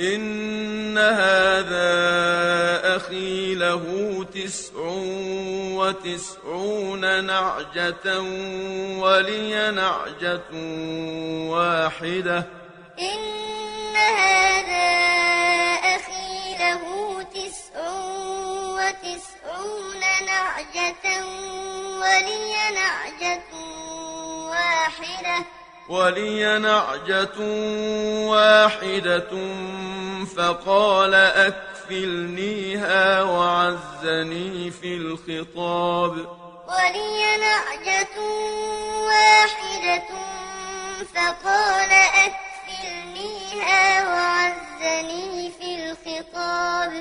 إن هذا أخي له تسع وتسعون نعجة ولي نعجة واحدة. إن هذا أخي له تسع وتسعون نعجة ولي نعجة واحدة. ولي نعجة واحدة فقال أكفلنيها وعزني في الخطاب. ولي نعجة واحدة فقال أكفلنيها وعزني في الخطاب.